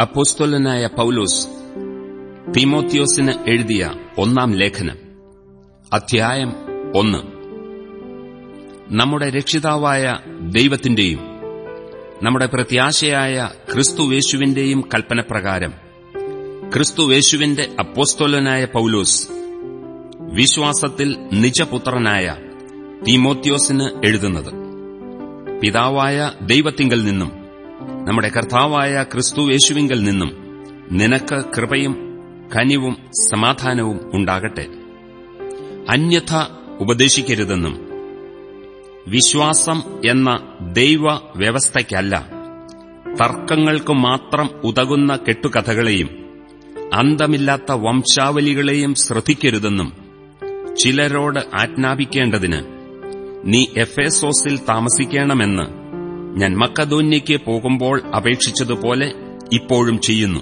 അപ്പോസ്തോലനായ പൌലോസ് തീമോത്തിയോസിന് എഴുതിയ ഒന്നാം ലേഖനം അധ്യായം ഒന്ന്. നമ്മുടെ രക്ഷിതാവായ ദൈവത്തിന്റെയും നമ്മുടെ പ്രത്യാശയായ ക്രിസ്തുവേശുവിന്റെയും കൽപ്പനപ്രകാരം ക്രിസ്തുവേശുവിന്റെ അപ്പോസ്തോലനായ പൌലോസ് വിശ്വാസത്തിൽ നിജപുത്രനായ തീമോത്യോസിന് എഴുതുന്നത്. പിതാവായ ദൈവത്തിങ്കൽ നിന്നും നമ്മുടെ കർത്താവായ ക്രിസ്തു യേശുവിങ്കൽ നിന്നും നിനക്ക് കൃപയും കനിവും സമാധാനവും ഉണ്ടാകട്ടെ. അന്യഥ ഉപദേശിക്കരുതെന്നും വിശ്വാസം എന്ന ദൈവ വ്യവസ്ഥയ്ക്കല്ല തർക്കങ്ങൾക്ക് മാത്രം ഉതകുന്ന കെട്ടുകഥകളെയും അന്തമില്ലാത്ത വംശാവലികളെയും ശ്രദ്ധിക്കരുതെന്നും ചിലരോട് ആജ്ഞാപിക്കേണ്ടതിന് നീ എഫേസോസിൽ താമസിക്കണമെന്ന് ഞാൻ മക്കദോന്യയ്ക്ക് പോകുമ്പോൾ അപേക്ഷിച്ചതുപോലെ ഇപ്പോഴും ചെയ്യുന്നു.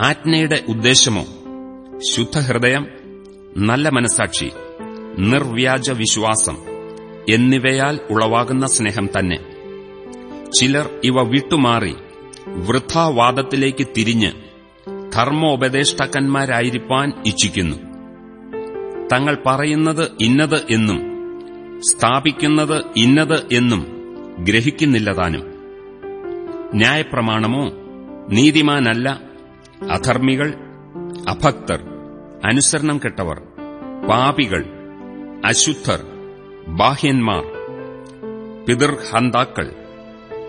ആജ്ഞയുടെ ഉദ്ദേശമോ? ശുദ്ധഹൃദയം നല്ല മനസാക്ഷി നിർവ്യാജ വിശ്വാസം എന്നിവയാൽ ഉളവാകുന്ന സ്നേഹം തന്നെ. ചിലർ ഇവ വിട്ടുമാറി വൃഥാവാദത്തിലേക്ക് തിരിഞ്ഞ് ധർമ്മോപദേഷ്ടാക്കന്മാരായിരിക്കാൻ ഇച്ഛിക്കുന്നു. തങ്ങൾ പറയുന്നത് ഇന്നത് എന്നും സ്ഥാപിക്കുന്നത് ഇന്നത് എന്നും ഗ്രഹിക്കുന്നില്ലതാനും. ന്യായപ്രമാണമോ? നീതിമാനല്ല. അധർമ്മികൾ അഭക്തർ അനുസരണം കെട്ടവർ പാപികൾ അശുദ്ധർ ബാഹ്യന്മാർ പിതൃഹന്താക്കൾ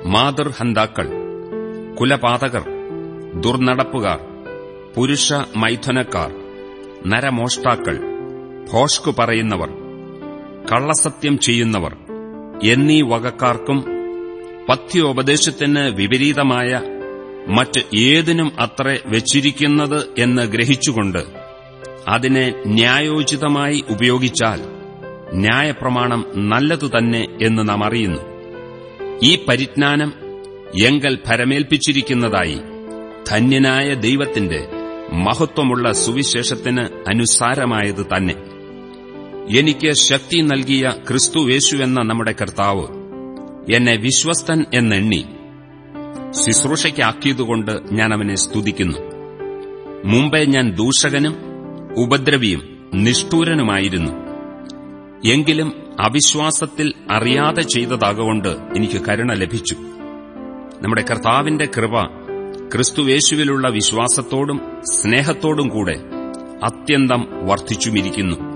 മാതൃഹന്താക്കൾ കുലപാതകർ ദുർനടപ്പുകാർ പുരുഷ മൈഥുനക്കാർ നരമോഷ്ടാക്കൾ ഭോഷ്കു പറയുന്നവർ കള്ളസത്യം ചെയ്യുന്നവർ എന്നീ വകക്കാർക്കും പഥ്യോപദേശത്തിന് വിപരീതമായ മറ്റ് ഏതിനും അത്ര വെച്ചിരിക്കുന്നത് എന്ന് ഗ്രഹിച്ചുകൊണ്ട് അതിനെ ന്യായോചിതമായി ഉപയോഗിച്ചാൽ ന്യായപ്രമാണം നല്ലതു തന്നെ എന്ന് നാം അറിയുന്നു. ഈ പരിജ്ഞാനം എങ്കൽ ഭരമേൽപ്പിച്ചിരിക്കുന്നതായി ധന്യനായ ദൈവത്തിന്റെ മഹത്വമുള്ള സുവിശേഷത്തിന് അനുസാരമായത് തന്നെ. എനിക്ക് ശക്തി നൽകിയ ക്രിസ്തുവേശുവെന്ന നമ്മുടെ കർത്താവ് എന്നെ വിശ്വസ്തൻ എന്നെണ്ണി ശുശ്രൂഷയ്ക്കാക്കിയതുകൊണ്ട് ഞാൻ അവനെ സ്തുതിക്കുന്നു. മുമ്പേ ഞാൻ ദൂഷകനും ഉപദ്രവിയും നിഷ്ഠൂരനുമായിരുന്നു. എങ്കിലും അവിശ്വാസത്തിൽ അറിയാതെ ചെയ്തതാകൊണ്ട് എനിക്ക് കരുണ ലഭിച്ചു. നമ്മുടെ കർത്താവിന്റെ കൃപ ക്രിസ്തുവേശുവിലുള്ള വിശ്വാസത്തോടും സ്നേഹത്തോടും കൂടെ അത്യന്തം വർദ്ധിച്ചുമിരിക്കുന്നു.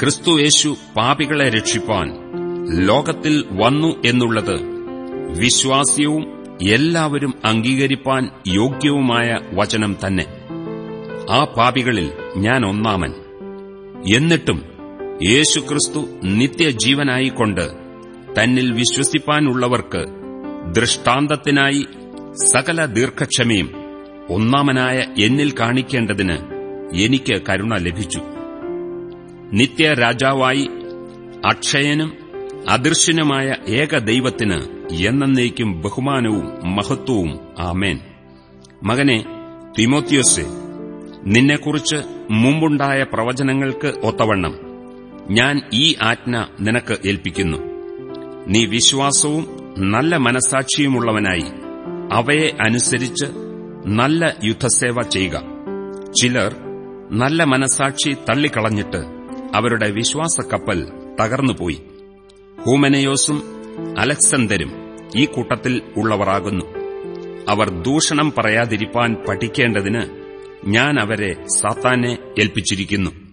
ക്രിസ്തുയേശു പാപികളെ രക്ഷിപ്പാൻ ലോകത്തിൽ വന്നു എന്നുള്ളത് വിശ്വാസ്യവും എല്ലാവരും അംഗീകരിപ്പാൻ യോഗ്യവുമായ വചനം തന്നെ. ആ പാപികളിൽ ഞാൻ ഒന്നാമൻ. എന്നിട്ടും യേശുക്രിസ്തു നിത്യജീവനായിക്കൊണ്ട് തന്നിൽ വിശ്വസിപ്പാനുള്ളവർക്ക് ദൃഷ്ടാന്തത്തിനായി സകല ദീർഘക്ഷമയും ഒന്നാമനായ എന്നിൽ കാണിക്കേണ്ടതിന് എനിക്ക് കരുണ ലഭിച്ചു. നിത്യരാജാവായി അക്ഷയനും അദൃശ്യനുമായ ഏക ദൈവത്തിന് എന്നേക്കും ബഹുമാനവും മഹത്വവും. ആമേൻ. മകനെ തിമോത്യോസെ നിന്നെക്കുറിച്ച് മുമ്പുണ്ടായ പ്രവചനങ്ങൾക്ക് ഒത്തവണ്ണം ഞാൻ ഈ ആജ്ഞ നിനക്ക് ഏൽപ്പിക്കുന്നു. നീ വിശ്വാസവും നല്ല മനസാക്ഷിയുമുള്ളവനായി അവയെ അനുസരിച്ച് നല്ല യുദ്ധസേവ ചെയ്യുക. ചിലർ നല്ല മനസാക്ഷി തള്ളിക്കളഞ്ഞിട്ട് അവരുടെ വിശ്വാസക്കപ്പൽ തകർന്നുപോയി. ഹൂമനയോസും അലക്സന്തരും ഈ കൂട്ടത്തിൽ ഉള്ളവരാകുന്നു. അവർ ദൂഷണം പറയാതിരിപ്പാൻ പഠിക്കേണ്ടതിന് ഞാൻ അവരെ സാത്താനെ ഏൽപ്പിച്ചിരിക്കുന്നു.